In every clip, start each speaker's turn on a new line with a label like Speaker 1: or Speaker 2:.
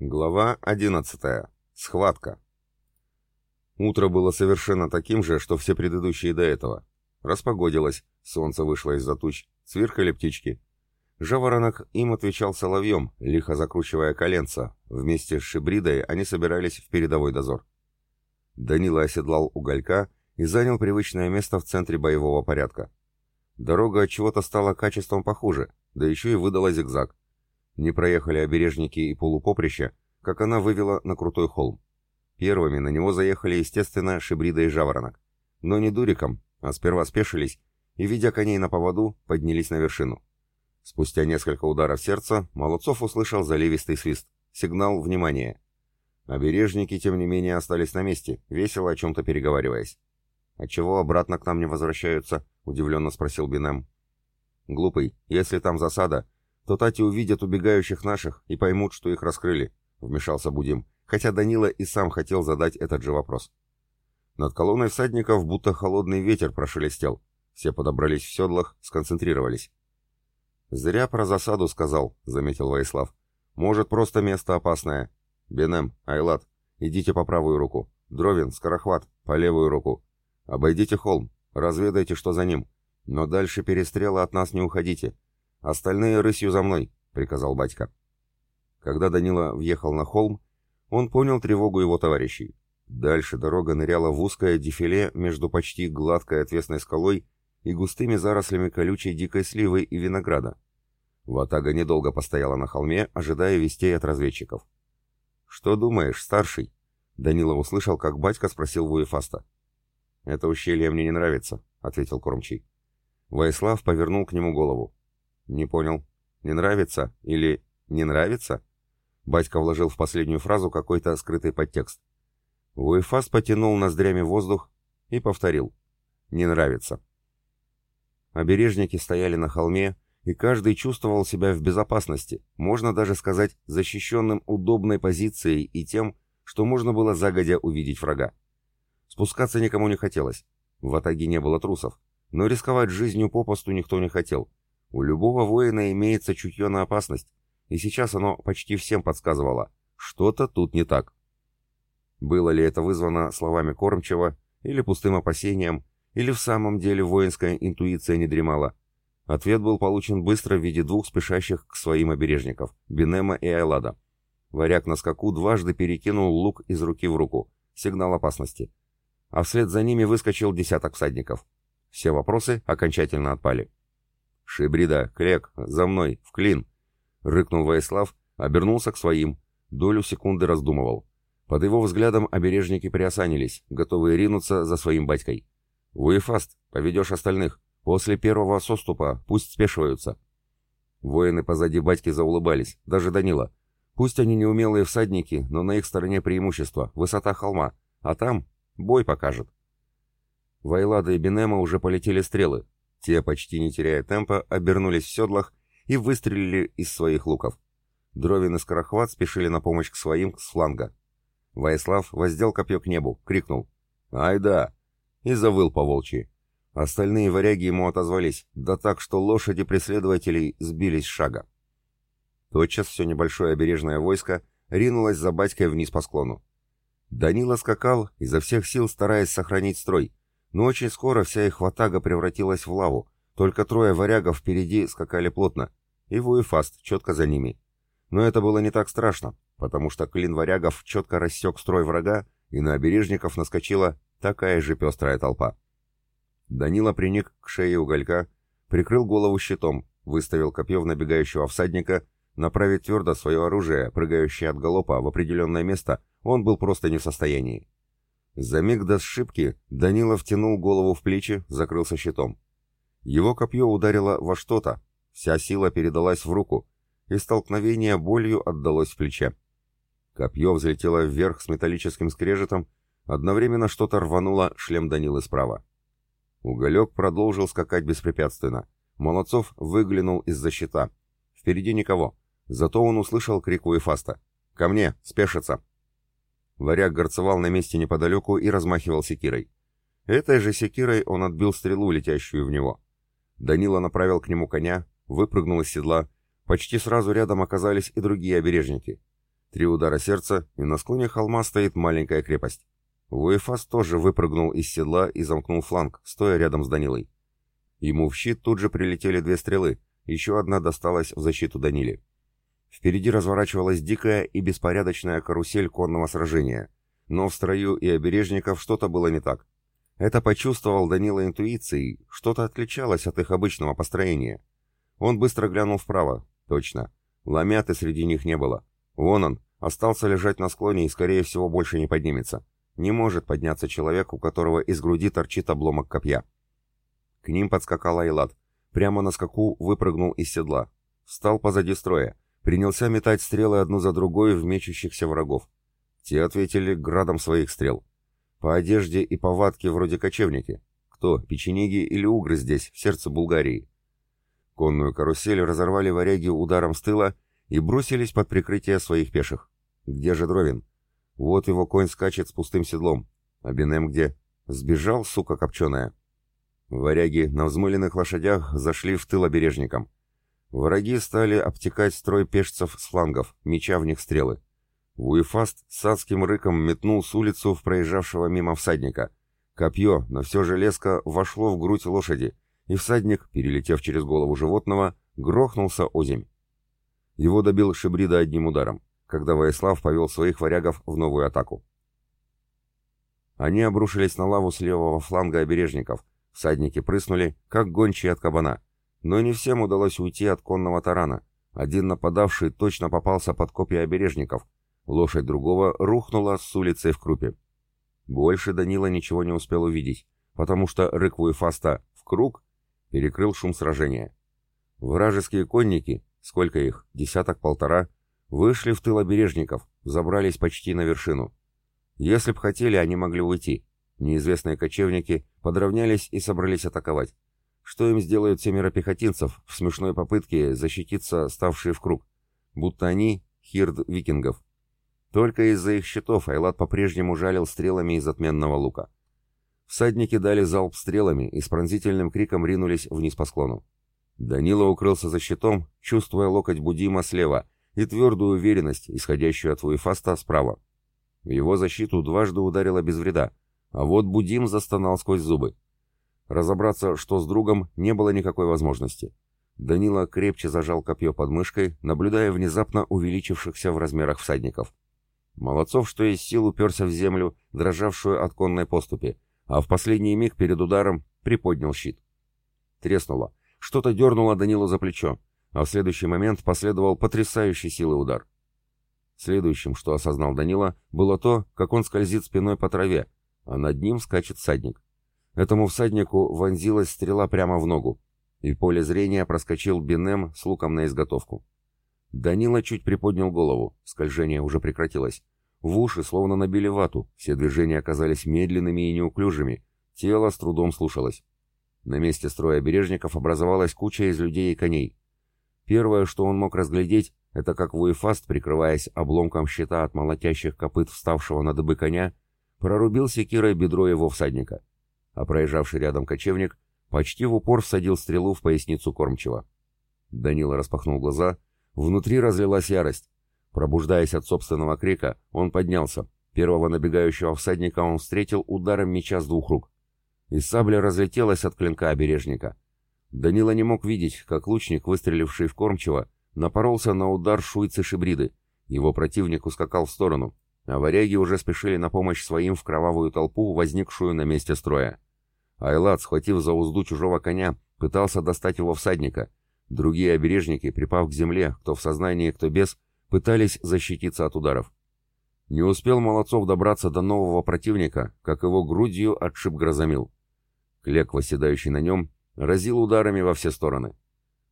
Speaker 1: Глава 11. Схватка. Утро было совершенно таким же, что все предыдущие до этого. Распогодилось, солнце вышло из-за туч, сверхали птички. Жаворонок им отвечал соловьем, лихо закручивая коленца. Вместе с Шибридой они собирались в передовой дозор. Данила оседлал уголька и занял привычное место в центре боевого порядка. Дорога от чего-то стала качеством похуже, да еще и выдала зигзаг. Не проехали обережники и полупоприща, как она вывела на крутой холм. Первыми на него заехали, естественно, Шибрида и Жаворонок. Но не дуриком, а сперва спешились и, видя коней на поводу, поднялись на вершину. Спустя несколько ударов сердца Молодцов услышал заливистый свист. Сигнал «Внимание!». Обережники, тем не менее, остались на месте, весело о чем-то переговариваясь. «Отчего «А обратно к нам не возвращаются?» — удивленно спросил Бинем. «Глупый, если там засада, то Тати увидят убегающих наших и поймут, что их раскрыли», — вмешался Будим, хотя Данила и сам хотел задать этот же вопрос. Над колонной всадников будто холодный ветер прошелестел. Все подобрались в седлах, сконцентрировались. «Зря про засаду сказал», — заметил Ваислав. «Может, просто место опасное. Бенем, Айлат, идите по правую руку. Дровин, Скорохват, по левую руку. Обойдите холм, разведайте, что за ним. Но дальше перестрела от нас не уходите. «Остальные рысью за мной», — приказал батька. Когда Данила въехал на холм, он понял тревогу его товарищей. Дальше дорога ныряла в узкое дефиле между почти гладкой отвесной скалой и густыми зарослями колючей дикой сливы и винограда. Ватага недолго постояла на холме, ожидая вестей от разведчиков. «Что думаешь, старший?» Данила услышал, как батька спросил Вуефаста. «Это ущелье мне не нравится», — ответил кормчий. Воислав повернул к нему голову. «Не понял. Не нравится? Или не нравится?» Батька вложил в последнюю фразу какой-то скрытый подтекст. Уэфас потянул ноздрями воздух и повторил. «Не нравится». Обережники стояли на холме, и каждый чувствовал себя в безопасности, можно даже сказать, защищенным удобной позицией и тем, что можно было загодя увидеть врага. Спускаться никому не хотелось. В Атаге не было трусов, но рисковать жизнью попосту никто не хотел. У любого воина имеется чутье на опасность, и сейчас оно почти всем подсказывало, что-то тут не так. Было ли это вызвано словами кормчего, или пустым опасением, или в самом деле воинская интуиция не дремала? Ответ был получен быстро в виде двух спешащих к своим обережников, Бенема и Айлада. Варяг на скаку дважды перекинул лук из руки в руку, сигнал опасности. А вслед за ними выскочил десяток всадников. Все вопросы окончательно отпали. «Шибрида, Клек, за мной, в клин!» — рыкнул Ваислав, обернулся к своим, долю секунды раздумывал. Под его взглядом обережники приосанились, готовые ринуться за своим батькой. «Вуефаст, поведешь остальных. После первого соступа пусть спешиваются». Воины позади батьки заулыбались, даже Данила. Пусть они неумелые всадники, но на их стороне преимущество, высота холма, а там бой покажет. Вайлада и Бенема уже полетели стрелы, те, почти не теряя темпа, обернулись в седлах и выстрелили из своих луков. Дровин и Скорохват спешили на помощь к своим с фланга. Ваислав воздел копье к небу, крикнул «Ай да!» и завыл по волчьи. Остальные варяги ему отозвались, да так, что лошади преследователей сбились с шага. Тотчас все небольшое обережное войско ринулось за батькой вниз по склону. Данила скакал, изо всех сил стараясь сохранить строй, но очень скоро вся их ватага превратилась в лаву, только трое варягов впереди скакали плотно, и Вуефаст четко за ними. Но это было не так страшно, потому что клин варягов четко рассек строй врага, и на обережников наскочила такая же пестрая толпа. Данила приник к шее уголька, прикрыл голову щитом, выставил копье в набегающего всадника, направить твердо свое оружие, прыгающее от галопа, в определенное место, он был просто не в состоянии. За миг до сшибки Данила втянул голову в плечи, закрылся щитом. Его копье ударило во что-то, вся сила передалась в руку, и столкновение болью отдалось в плече. Копье взлетело вверх с металлическим скрежетом, одновременно что-то рвануло шлем Данилы справа. Уголек продолжил скакать беспрепятственно. Молодцов выглянул из-за щита. Впереди никого. Зато он услышал крик Уэфаста. «Ко мне! Спешится!» Варяг горцевал на месте неподалеку и размахивал секирой. Этой же секирой он отбил стрелу, летящую в него. Данила направил к нему коня, выпрыгнул из седла. Почти сразу рядом оказались и другие обережники. Три удара сердца, и на склоне холма стоит маленькая крепость. Вуефас тоже выпрыгнул из седла и замкнул фланг, стоя рядом с Данилой. Ему в щит тут же прилетели две стрелы, еще одна досталась в защиту Даниле. Впереди разворачивалась дикая и беспорядочная карусель конного сражения, но в строю и обережников что-то было не так. Это почувствовал Данила интуицией, что-то отличалось от их обычного построения. Он быстро глянул вправо. Точно. Ламяты среди них не было. Вон он, остался лежать на склоне и, скорее всего, больше не поднимется. Не может подняться человек, у которого из груди торчит обломок копья. К ним подскакал Айлат. Прямо на скаку выпрыгнул из седла. Встал позади строя. Принялся метать стрелы одну за другой в мечущихся врагов. Те ответили градом своих стрел. По одежде и повадке вроде кочевники. Кто, печенеги или угры здесь, в сердце Булгарии? Конную карусель разорвали варяги ударом с тыла и бросились под прикрытие своих пеших. Где же Дровин? Вот его конь скачет с пустым седлом. А Бенем где? Сбежал, сука копченая. Варяги на взмыленных лошадях зашли в тыл обережникам. Враги стали обтекать строй пешцев с флангов, меча в них стрелы. Вуефаст с адским рыком метнул с улицу в проезжавшего мимо всадника. Копье, но все же леска, вошло в грудь лошади, и всадник, перелетев через голову животного, грохнулся озимь. Его добил Шибрида одним ударом, когда Воислав повел своих варягов в новую атаку. Они обрушились на лаву с левого фланга обережников, всадники прыснули, как гончие от кабана. Но не всем удалось уйти от конного тарана. Один нападавший точно попался под копья обережников, лошадь другого рухнула с улицы в крупе. Больше Данила ничего не успел увидеть, потому что рык Фаста в круг перекрыл шум сражения. Вражеские конники, сколько их, десяток-полтора, вышли в тыл обережников, забрались почти на вершину. Если б хотели, они могли уйти. Неизвестные кочевники подравнялись и собрались атаковать. Что им сделают семеро пехотинцев в смешной попытке защититься, ставшие в круг? Будто они — хирд викингов. Только из-за их щитов Айлат по-прежнему жалил стрелами из отменного лука. Всадники дали залп стрелами и с пронзительным криком ринулись вниз по склону. Данила укрылся за щитом, чувствуя локоть Будима слева и твердую уверенность, исходящую от Вуефаста справа. В его защиту дважды ударило без вреда, а вот Будим застонал сквозь зубы. Разобраться, что с другом, не было никакой возможности. Данила крепче зажал копье под мышкой, наблюдая внезапно увеличившихся в размерах всадников. Молодцов, что из сил уперся в землю, дрожавшую от конной поступи, а в последний миг перед ударом приподнял щит. Треснуло. Что-то дернуло Данилу за плечо, а в следующий момент последовал потрясающий силы удар. Следующим, что осознал Данила, было то, как он скользит спиной по траве, а над ним скачет всадник. Этому всаднику вонзилась стрела прямо в ногу, и в поле зрения проскочил Бенем с луком на изготовку. Данила чуть приподнял голову, скольжение уже прекратилось, в уши словно набили вату, все движения оказались медленными и неуклюжими, тело с трудом слушалось. На месте строя бережников образовалась куча из людей и коней. Первое, что он мог разглядеть, это как Вуефаст, прикрываясь обломком щита от молотящих копыт вставшего на дыбы коня, прорубил секирой бедро его всадника, а проезжавший рядом кочевник почти в упор всадил стрелу в поясницу кормчего. Данила распахнул глаза, внутри разлилась ярость. Пробуждаясь от собственного крика, он поднялся. Первого набегающего всадника он встретил ударом меча с двух рук. И сабля разлетелась от клинка обережника. Данила не мог видеть, как лучник, выстреливший в кормчего, напоролся на удар шуйцы Шибриды. Его противник ускакал в сторону, а варяги уже спешили на помощь своим в кровавую толпу, возникшую на месте строя. Айлат, схватив за узду чужого коня, пытался достать его всадника. Другие обережники, припав к земле, кто в сознании, кто без, пытались защититься от ударов. Не успел Молодцов добраться до нового противника, как его грудью отшиб грозомил. Клек, восседающий на нем, разил ударами во все стороны.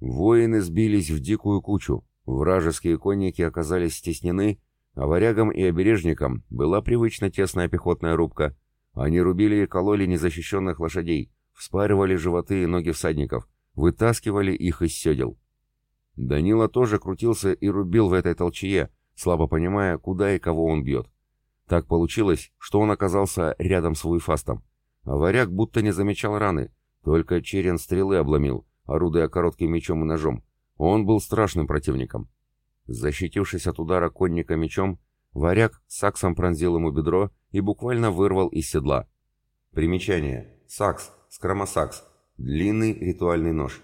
Speaker 1: Воины сбились в дикую кучу, вражеские конники оказались стеснены, а варягам и обережникам была привычна тесная пехотная рубка. Они рубили и кололи незащищенных лошадей, вспаривали животы и ноги всадников, вытаскивали их из седел. Данила тоже крутился и рубил в этой толчье, слабо понимая, куда и кого он бьет. Так получилось, что он оказался рядом с Вуйфастом. А варяг будто не замечал раны, только черен стрелы обломил, орудуя коротким мечом и ножом. Он был страшным противником. Защитившись от удара конника мечом, варяг саксом пронзил ему бедро и буквально вырвал из седла. Примечание. Сакс, скромосакс, длинный ритуальный нож.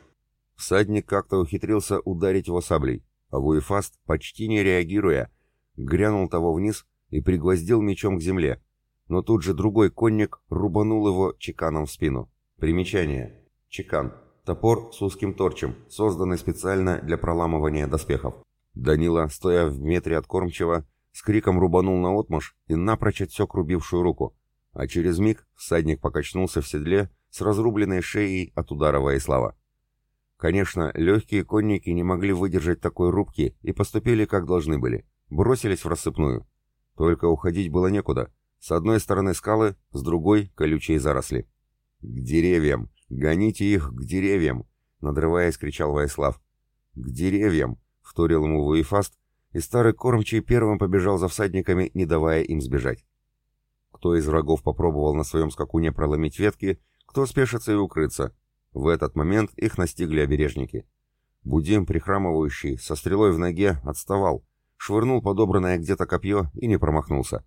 Speaker 1: Всадник как-то ухитрился ударить его саблей, а Вуефаст, почти не реагируя, грянул того вниз и пригвоздил мечом к земле, но тут же другой конник рубанул его чеканом в спину. Примечание. Чекан. Топор с узким торчем, созданный специально для проламывания доспехов. Данила, стоя в метре от кормчего, с криком рубанул на отмаш и напрочь отсек рубившую руку, а через миг всадник покачнулся в седле с разрубленной шеей от удара Воислава. Конечно, легкие конники не могли выдержать такой рубки и поступили как должны были. Бросились в рассыпную. Только уходить было некуда. С одной стороны скалы, с другой — колючие заросли. «К деревьям! Гоните их к деревьям!» — надрываясь, кричал Ваислав. «К деревьям!» — вторил ему Вуефаст, и старый кормчий первым побежал за всадниками, не давая им сбежать. Кто из врагов попробовал на своем скакуне проломить ветки, кто спешится и укрыться. В этот момент их настигли обережники. Будим, прихрамывающий, со стрелой в ноге, отставал, швырнул подобранное где-то копье и не промахнулся.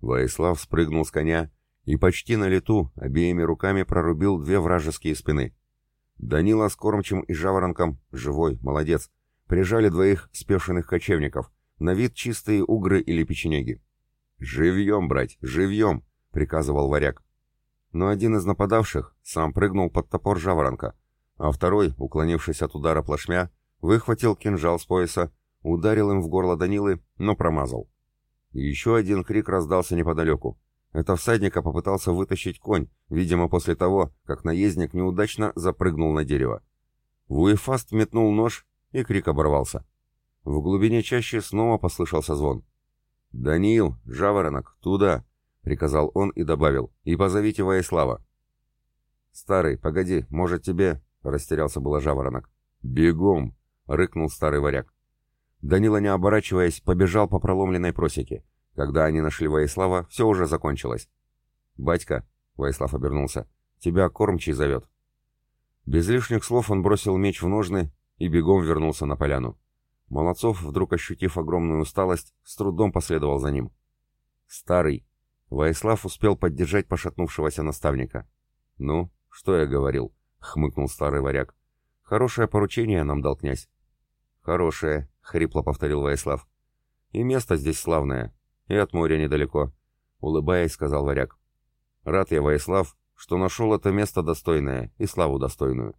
Speaker 1: Воислав спрыгнул с коня и почти на лету обеими руками прорубил две вражеские спины. Данила с кормчим и жаворонком, живой, молодец, прижали двоих спешенных кочевников, на вид чистые угры или печенеги. «Живьем, брать, живьем!» — приказывал варяг. Но один из нападавших сам прыгнул под топор жаворонка, а второй, уклонившись от удара плашмя, выхватил кинжал с пояса, ударил им в горло Данилы, но промазал. Еще один крик раздался неподалеку. Это всадника попытался вытащить конь, видимо, после того, как наездник неудачно запрыгнул на дерево. Вуефаст метнул нож, и крик оборвался. В глубине чаще снова послышался звон. «Даниил, жаворонок, туда!» — приказал он и добавил. «И позовите Воислава». «Старый, погоди, может тебе...» — растерялся было жаворонок. «Бегом!» — рыкнул старый варяг. Данила, не оборачиваясь, побежал по проломленной просеке. Когда они нашли Воислава, все уже закончилось. «Батька», — Воислав обернулся, — «тебя кормчий зовет». Без лишних слов он бросил меч в ножны и бегом вернулся на поляну. Молодцов, вдруг ощутив огромную усталость, с трудом последовал за ним. «Старый!» Воислав успел поддержать пошатнувшегося наставника. «Ну, что я говорил?» — хмыкнул старый варяг. «Хорошее поручение нам дал князь». «Хорошее», — хрипло повторил Воислав. «И место здесь славное, и от моря недалеко», — улыбаясь, сказал варяг. «Рад я, Воислав, что нашел это место достойное и славу достойную.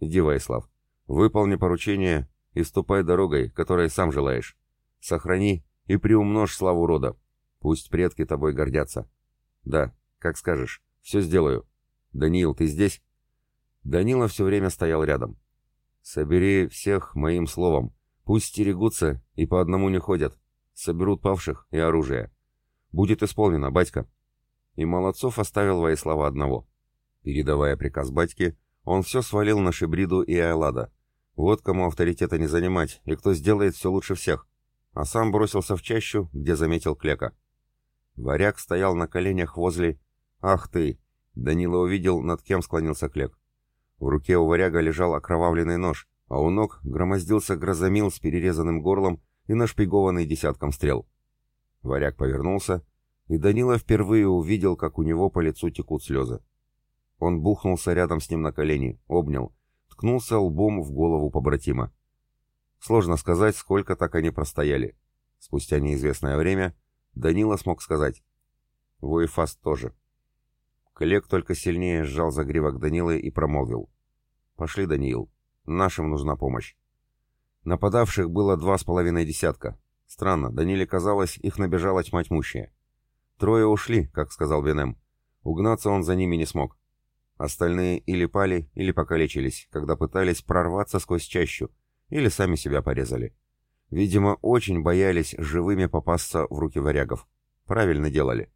Speaker 1: Иди, Воислав, выполни поручение и ступай дорогой, которой сам желаешь. Сохрани и приумножь славу рода. Пусть предки тобой гордятся. Да, как скажешь, все сделаю. Даниил, ты здесь? Данила все время стоял рядом. Собери всех моим словом. Пусть стерегутся и по одному не ходят. Соберут павших и оружие. Будет исполнено, батька. И Молодцов оставил Воислава одного. Передавая приказ батьке, он все свалил на Шибриду и Айлада, вот кому авторитета не занимать, и кто сделает все лучше всех. А сам бросился в чащу, где заметил Клека. Варяг стоял на коленях возле... «Ах ты!» Данила увидел, над кем склонился Клек. В руке у варяга лежал окровавленный нож, а у ног громоздился грозомил с перерезанным горлом и нашпигованный десятком стрел. Варяг повернулся, и Данила впервые увидел, как у него по лицу текут слезы. Он бухнулся рядом с ним на колени, обнял, ткнулся лбом в голову побратима. Сложно сказать, сколько так они простояли. Спустя неизвестное время Данила смог сказать. Воефаст тоже. Коллег только сильнее сжал загривок Данилы и промолвил. «Пошли, Даниил. Нашим нужна помощь». Нападавших было два с половиной десятка. Странно, Даниле казалось, их набежала тьма тьмущая. Трое ушли, как сказал Венем. Угнаться он за ними не смог. Остальные или пали, или покалечились, когда пытались прорваться сквозь чащу, или сами себя порезали. Видимо, очень боялись живыми попасться в руки варягов. Правильно делали.